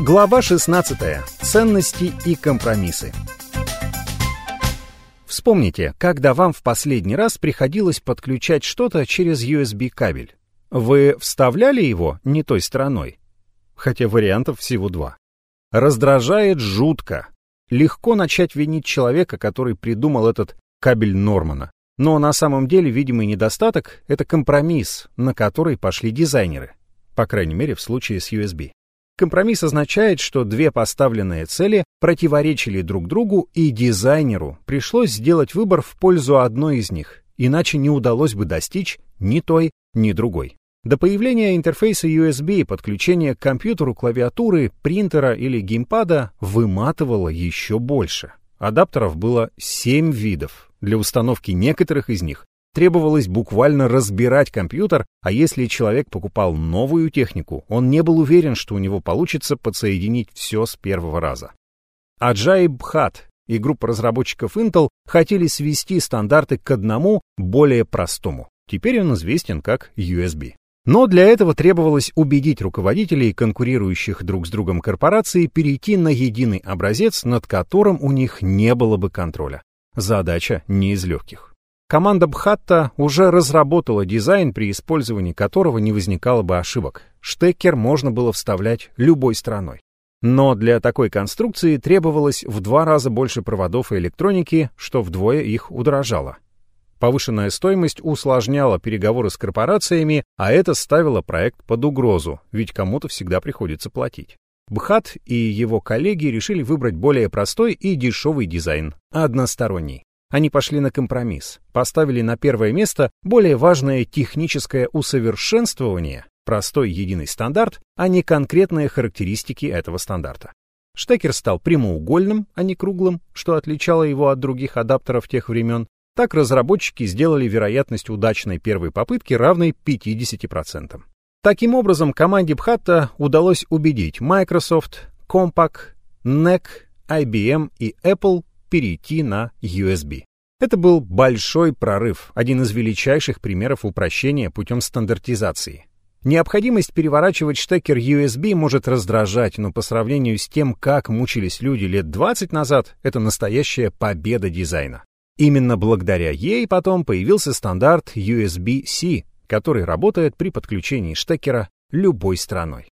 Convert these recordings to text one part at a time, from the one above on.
Глава 16. Ценности и компромиссы. Вспомните, когда вам в последний раз приходилось подключать что-то через USB-кабель. Вы вставляли его не той стороной? Хотя вариантов всего два. Раздражает жутко. Легко начать винить человека, который придумал этот кабель Нормана. Но на самом деле видимый недостаток — это компромисс, на который пошли дизайнеры. По крайней мере, в случае с USB. Компромисс означает, что две поставленные цели противоречили друг другу, и дизайнеру пришлось сделать выбор в пользу одной из них, иначе не удалось бы достичь ни той, ни другой. До появления интерфейса USB и подключения к компьютеру клавиатуры, принтера или геймпада выматывало еще больше. Адаптеров было 7 видов. Для установки некоторых из них требовалось буквально разбирать компьютер, а если человек покупал новую технику, он не был уверен, что у него получится подсоединить все с первого раза. Аджай Бхат и группа разработчиков Intel хотели свести стандарты к одному, более простому. Теперь он известен как USB. Но для этого требовалось убедить руководителей конкурирующих друг с другом корпораций перейти на единый образец, над которым у них не было бы контроля. Задача не из легких. Команда Бхатта уже разработала дизайн, при использовании которого не возникало бы ошибок. Штекер можно было вставлять любой стороной. Но для такой конструкции требовалось в два раза больше проводов и электроники, что вдвое их удорожало. Повышенная стоимость усложняла переговоры с корпорациями, а это ставило проект под угрозу, ведь кому-то всегда приходится платить. Бхат и его коллеги решили выбрать более простой и дешевый дизайн, односторонний. Они пошли на компромисс, поставили на первое место более важное техническое усовершенствование, простой единый стандарт, а не конкретные характеристики этого стандарта. Штекер стал прямоугольным, а не круглым, что отличало его от других адаптеров тех времен. Так разработчики сделали вероятность удачной первой попытки равной 50%. Таким образом, команде Бхатта удалось убедить Microsoft, Compaq, NEC, IBM и Apple перейти на USB. Это был большой прорыв, один из величайших примеров упрощения путем стандартизации. Необходимость переворачивать штекер USB может раздражать, но по сравнению с тем, как мучились люди лет 20 назад, это настоящая победа дизайна. Именно благодаря ей потом появился стандарт USB-C, который работает при подключении штекера любой страной.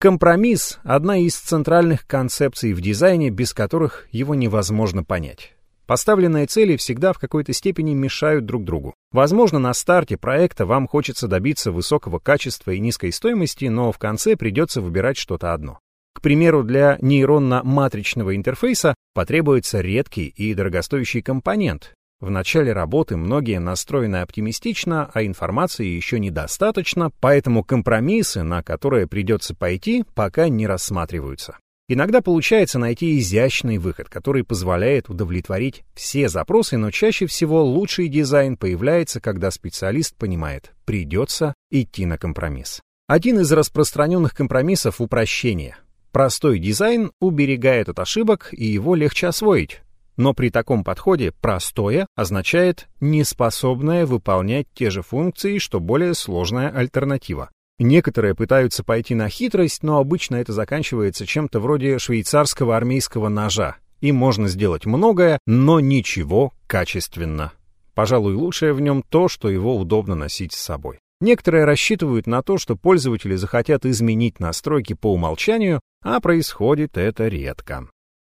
Компромисс — одна из центральных концепций в дизайне, без которых его невозможно понять. Поставленные цели всегда в какой-то степени мешают друг другу. Возможно, на старте проекта вам хочется добиться высокого качества и низкой стоимости, но в конце придется выбирать что-то одно. К примеру, для нейронно-матричного интерфейса потребуется редкий и дорогостоящий компонент, в начале работы многие настроены оптимистично, а информации еще недостаточно, поэтому компромиссы, на которые придется пойти, пока не рассматриваются. Иногда получается найти изящный выход, который позволяет удовлетворить все запросы, но чаще всего лучший дизайн появляется, когда специалист понимает, придется идти на компромисс. Один из распространенных компромиссов — упрощение. Простой дизайн уберегает от ошибок, и его легче освоить. Но при таком подходе «простое» означает неспособное выполнять те же функции, что более сложная альтернатива. Некоторые пытаются пойти на хитрость, но обычно это заканчивается чем-то вроде швейцарского армейского ножа. И можно сделать многое, но ничего качественно. Пожалуй, лучшее в нем то, что его удобно носить с собой. Некоторые рассчитывают на то, что пользователи захотят изменить настройки по умолчанию, а происходит это редко.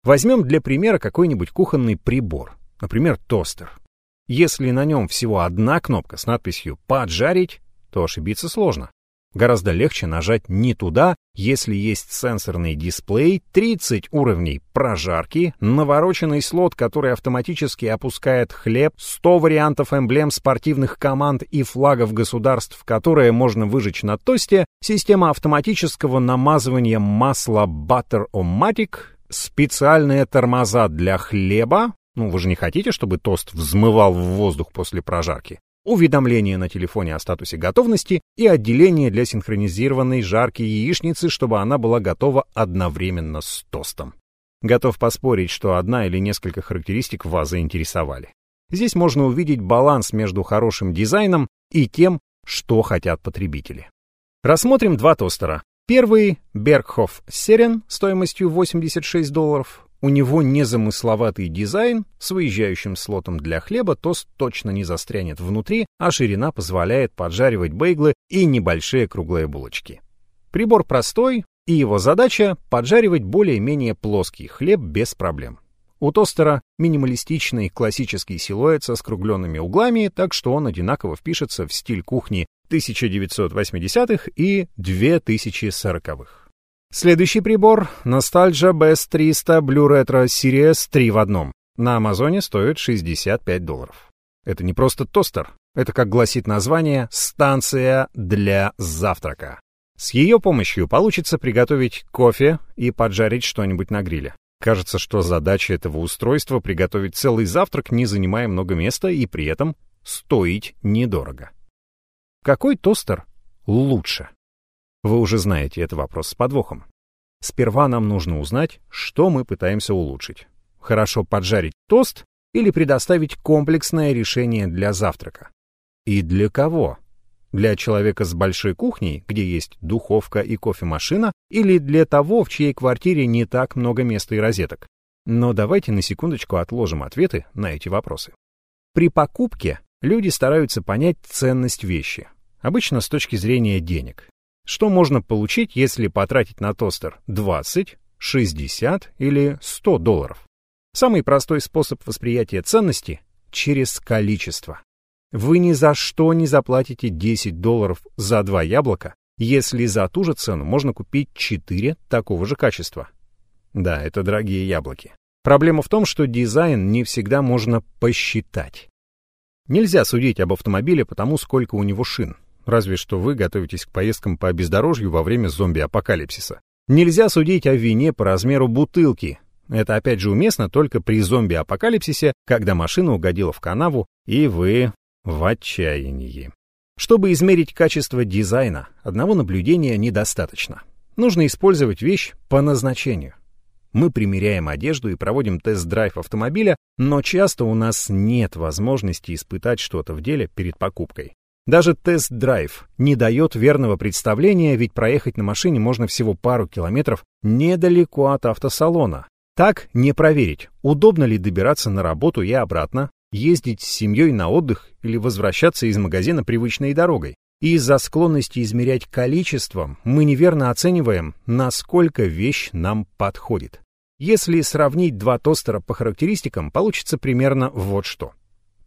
Возьмем для примера какой-нибудь кухонный прибор, например, тостер. Если на нем всего одна кнопка с надписью «Поджарить», то ошибиться сложно. Гораздо легче нажать не туда, если есть сенсорный дисплей, 30 уровней прожарки, навороченный слот, который автоматически опускает хлеб, 100 вариантов эмблем спортивных команд и флагов государств, которые можно выжечь на тосте, система автоматического намазывания масла Butter-O-Matic, специальные тормоза для хлеба. Ну, вы же не хотите, чтобы тост взмывал в воздух после прожарки. Уведомление на телефоне о статусе готовности и отделение для синхронизированной жарки яичницы, чтобы она была готова одновременно с тостом. Готов поспорить, что одна или несколько характеристик вас заинтересовали. Здесь можно увидеть баланс между хорошим дизайном и тем, что хотят потребители. Рассмотрим два тостера. Первый — Berghoff Серен стоимостью 86 долларов. У него незамысловатый дизайн, с выезжающим слотом для хлеба тост точно не застрянет внутри, а ширина позволяет поджаривать бейглы и небольшие круглые булочки. Прибор простой, и его задача — поджаривать более-менее плоский хлеб без проблем. У тостера минималистичный классический силуэт со скругленными углами, так что он одинаково впишется в стиль кухни 1980-х и 2040-х. Следующий прибор — Nostalgia BS300 Blue Retro Series 3 в одном. На Амазоне стоит 65 долларов. Это не просто тостер, это, как гласит название, станция для завтрака. С ее помощью получится приготовить кофе и поджарить что-нибудь на гриле. Кажется, что задача этого устройства приготовить целый завтрак, не занимая много места и при этом стоить недорого. Какой тостер лучше? Вы уже знаете этот вопрос с подвохом. Сперва нам нужно узнать, что мы пытаемся улучшить. Хорошо поджарить тост или предоставить комплексное решение для завтрака? И для кого? Для человека с большой кухней, где есть духовка и кофемашина, или для того, в чьей квартире не так много места и розеток? Но давайте на секундочку отложим ответы на эти вопросы. При покупке люди стараются понять ценность вещи, обычно с точки зрения денег. Что можно получить, если потратить на тостер 20, 60 или 100 долларов? Самый простой способ восприятия ценности — через количество. Вы ни за что не заплатите 10 долларов за два яблока, если за ту же цену можно купить 4 такого же качества. Да, это дорогие яблоки. Проблема в том, что дизайн не всегда можно посчитать. Нельзя судить об автомобиле по тому, сколько у него шин. Разве что вы готовитесь к поездкам по бездорожью во время зомби-апокалипсиса. Нельзя судить о вине по размеру бутылки. Это опять же уместно только при зомби-апокалипсисе, когда машина угодила в канаву, и вы в отчаянии. Чтобы измерить качество дизайна, одного наблюдения недостаточно. Нужно использовать вещь по назначению. Мы примеряем одежду и проводим тест-драйв автомобиля, но часто у нас нет возможности испытать что-то в деле перед покупкой. Даже тест-драйв не дает верного представления, ведь проехать на машине можно всего пару километров недалеко от автосалона. Так не проверить, удобно ли добираться на работу и обратно, ездить с семьей на отдых или возвращаться из магазина привычной дорогой. Из-за склонности измерять количеством мы неверно оцениваем, насколько вещь нам подходит. Если сравнить два тостера по характеристикам, получится примерно вот что.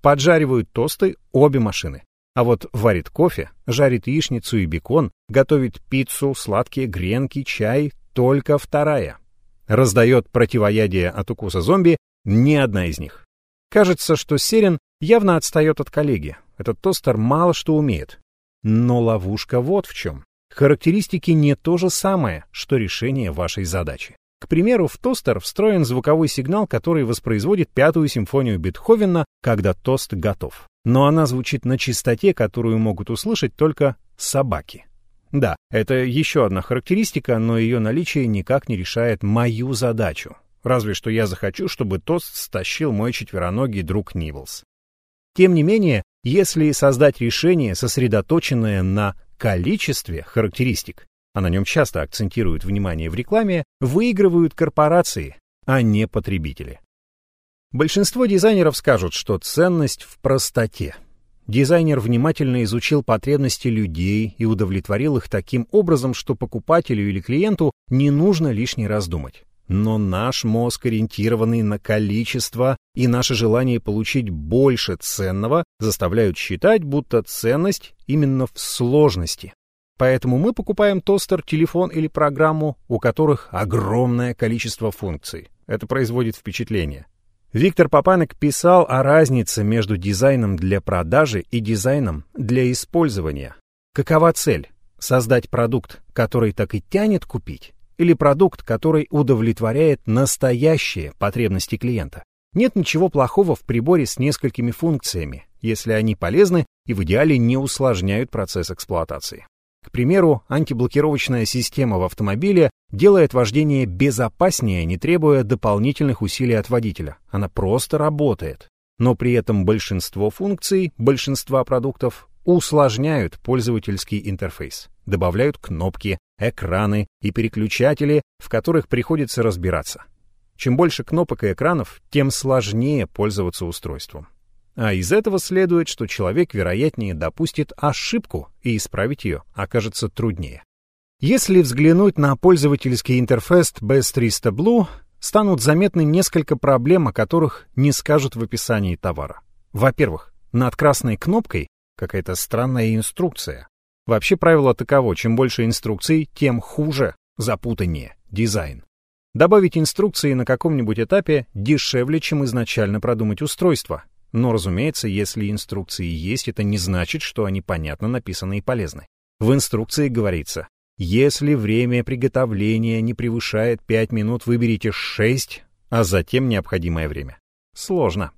Поджаривают тосты обе машины. А вот варит кофе, жарит яичницу и бекон, готовит пиццу, сладкие гренки, чай — только вторая. Раздает противоядие от укуса зомби ни одна из них. Кажется, что Серин явно отстает от коллеги. Этот тостер мало что умеет. Но ловушка вот в чем. Характеристики не то же самое, что решение вашей задачи. К примеру, в тостер встроен звуковой сигнал, который воспроизводит пятую симфонию Бетховена, когда тост готов но она звучит на частоте, которую могут услышать только собаки. Да, это еще одна характеристика, но ее наличие никак не решает мою задачу. Разве что я захочу, чтобы тост стащил мой четвероногий друг Нивелс. Тем не менее, если создать решение, сосредоточенное на количестве характеристик, а на нем часто акцентируют внимание в рекламе, выигрывают корпорации, а не потребители. Большинство дизайнеров скажут, что ценность в простоте. Дизайнер внимательно изучил потребности людей и удовлетворил их таким образом, что покупателю или клиенту не нужно лишний раз думать. Но наш мозг, ориентированный на количество, и наше желание получить больше ценного, заставляют считать, будто ценность именно в сложности. Поэтому мы покупаем тостер, телефон или программу, у которых огромное количество функций. Это производит впечатление. Виктор Папанек писал о разнице между дизайном для продажи и дизайном для использования. Какова цель? Создать продукт, который так и тянет купить? Или продукт, который удовлетворяет настоящие потребности клиента? Нет ничего плохого в приборе с несколькими функциями, если они полезны и в идеале не усложняют процесс эксплуатации. К примеру, антиблокировочная система в автомобиле делает вождение безопаснее, не требуя дополнительных усилий от водителя. Она просто работает. Но при этом большинство функций, большинства продуктов усложняют пользовательский интерфейс, добавляют кнопки, экраны и переключатели, в которых приходится разбираться. Чем больше кнопок и экранов, тем сложнее пользоваться устройством. А из этого следует, что человек, вероятнее, допустит ошибку, и исправить ее окажется труднее. Если взглянуть на пользовательский интерфейс BS300 Blue, станут заметны несколько проблем, о которых не скажут в описании товара. Во-первых, над красной кнопкой какая-то странная инструкция. Вообще правило таково, чем больше инструкций, тем хуже, запутаннее дизайн. Добавить инструкции на каком-нибудь этапе дешевле, чем изначально продумать устройство, но, разумеется, если инструкции есть, это не значит, что они понятно написаны и полезны. В инструкции говорится, если время приготовления не превышает 5 минут, выберите 6, а затем необходимое время. Сложно.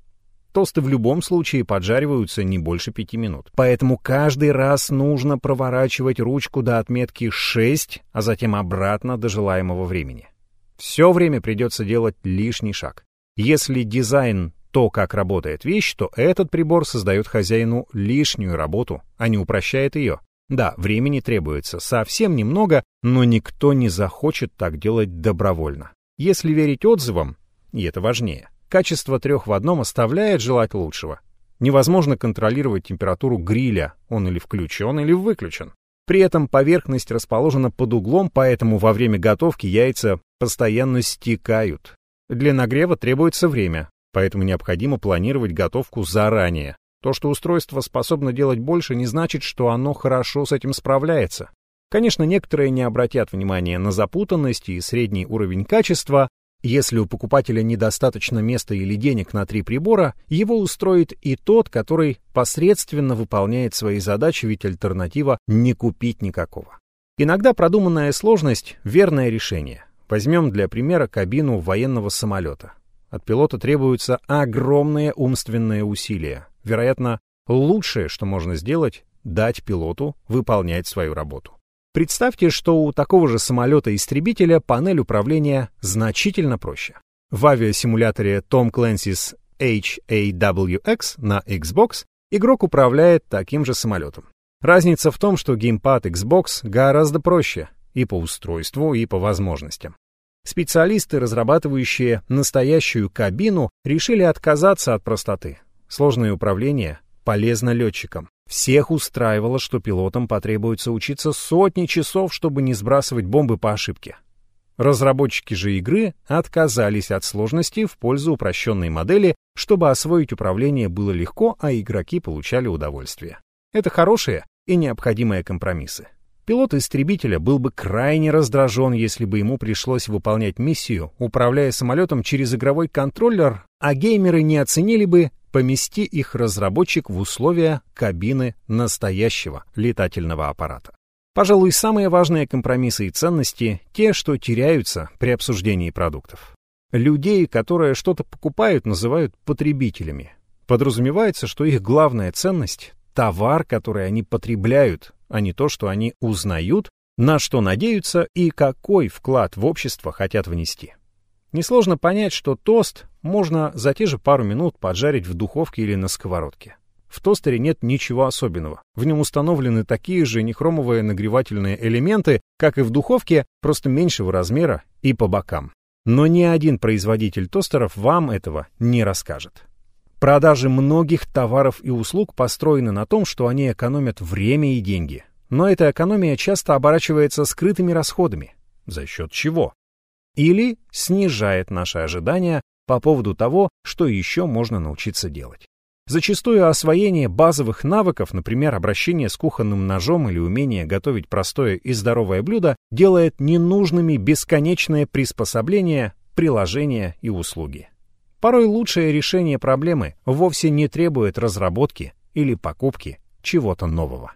Тосты в любом случае поджариваются не больше 5 минут. Поэтому каждый раз нужно проворачивать ручку до отметки 6, а затем обратно до желаемого времени. Все время придется делать лишний шаг. Если дизайн то, как работает вещь, то этот прибор создает хозяину лишнюю работу, а не упрощает ее. Да, времени требуется совсем немного, но никто не захочет так делать добровольно. Если верить отзывам, и это важнее, качество трех в одном оставляет желать лучшего. Невозможно контролировать температуру гриля, он или включен, или выключен. При этом поверхность расположена под углом, поэтому во время готовки яйца постоянно стекают. Для нагрева требуется время, поэтому необходимо планировать готовку заранее. То, что устройство способно делать больше, не значит, что оно хорошо с этим справляется. Конечно, некоторые не обратят внимания на запутанность и средний уровень качества. Если у покупателя недостаточно места или денег на три прибора, его устроит и тот, который посредственно выполняет свои задачи, ведь альтернатива не купить никакого. Иногда продуманная сложность – верное решение. Возьмем для примера кабину военного самолета. От пилота требуются огромные умственные усилия. Вероятно, лучшее, что можно сделать, дать пилоту выполнять свою работу. Представьте, что у такого же самолета-истребителя панель управления значительно проще. В авиасимуляторе Tom Clancy's HAWX на Xbox игрок управляет таким же самолетом. Разница в том, что геймпад Xbox гораздо проще и по устройству, и по возможностям. Специалисты, разрабатывающие настоящую кабину, решили отказаться от простоты. Сложное управление полезно летчикам. Всех устраивало, что пилотам потребуется учиться сотни часов, чтобы не сбрасывать бомбы по ошибке. Разработчики же игры отказались от сложности в пользу упрощенной модели, чтобы освоить управление было легко, а игроки получали удовольствие. Это хорошие и необходимые компромиссы. Пилот истребителя был бы крайне раздражен, если бы ему пришлось выполнять миссию, управляя самолетом через игровой контроллер, а геймеры не оценили бы, помести их разработчик в условия кабины настоящего летательного аппарата. Пожалуй, самые важные компромиссы и ценности – те, что теряются при обсуждении продуктов. Людей, которые что-то покупают, называют потребителями. Подразумевается, что их главная ценность – товар, который они потребляют, а не то, что они узнают, на что надеются и какой вклад в общество хотят внести. Несложно понять, что тост можно за те же пару минут поджарить в духовке или на сковородке. В тостере нет ничего особенного. В нем установлены такие же нехромовые нагревательные элементы, как и в духовке, просто меньшего размера и по бокам. Но ни один производитель тостеров вам этого не расскажет. Продажи многих товаров и услуг построены на том, что они экономят время и деньги. Но эта экономия часто оборачивается скрытыми расходами. За счет чего? Или снижает наши ожидания по поводу того, что еще можно научиться делать. Зачастую освоение базовых навыков, например, обращение с кухонным ножом или умение готовить простое и здоровое блюдо, делает ненужными бесконечное приспособление, приложения и услуги. Порой лучшее решение проблемы вовсе не требует разработки или покупки чего-то нового.